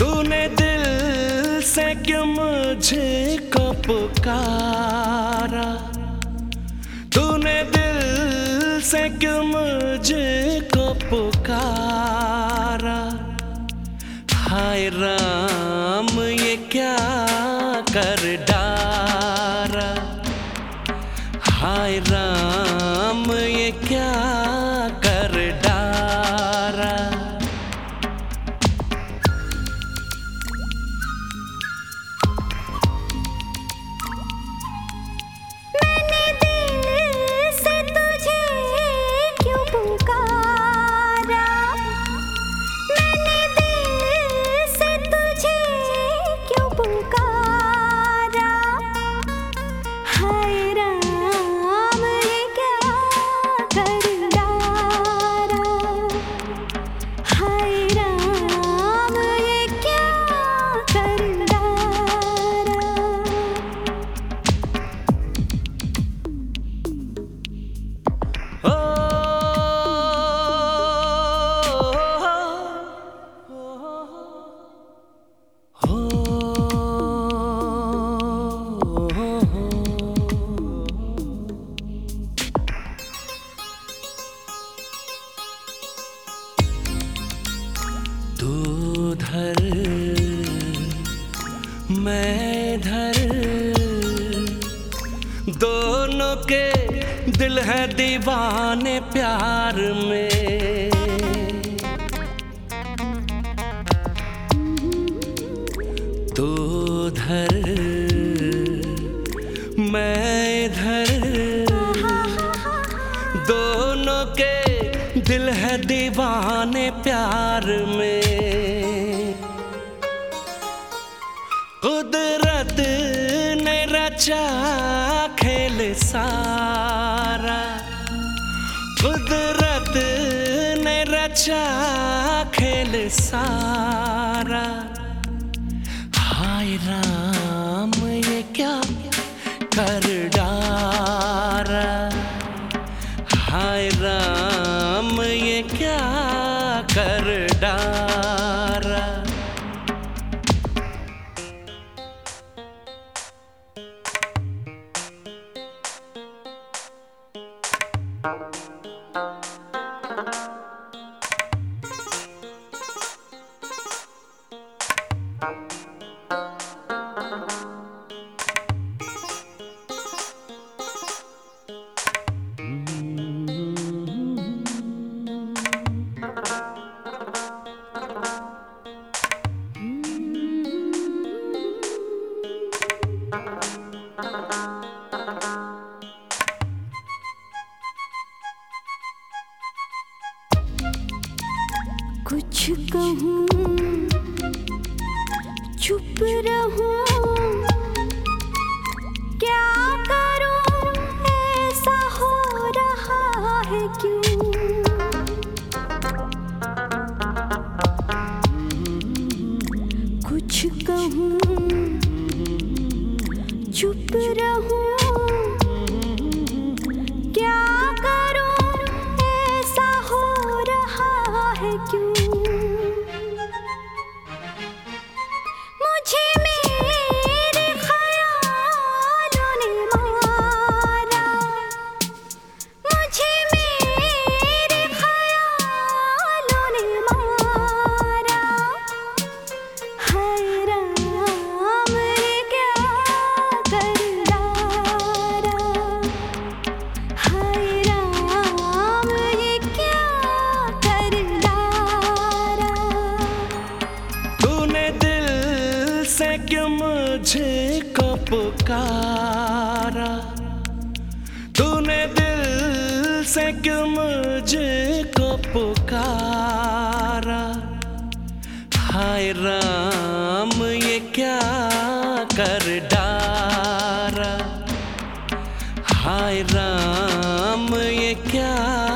तूने दिल से क्यों मुझे को पुकारा? तूने दिल से क्यों मुझे को पुकारा? हाय राम, ये क्या कर डारा? हाय राम धर, मैं धर। दोनों के दिल है दीवाने प्यार में। तू धर, मैं धर। दोनों के दिल है दीवाने प्यार में। कुदरत ने रचा खेल सारा। कुदरत ने रचा खेल सारा। हाय राम, ये क्या कर डारा? हाय राम, ये क्या कर डारा? कुछ कहूँ, चुप रहूँ। क्या करूँ? ऐसा हो रहा है क्यों? कुछ कहूँ, चुप रहूँ। मुझे कब कारा तूने दिल से क्यों मुझे कब कारा हाय राम, ये क्या कर डारा? हाय राम, ये क्या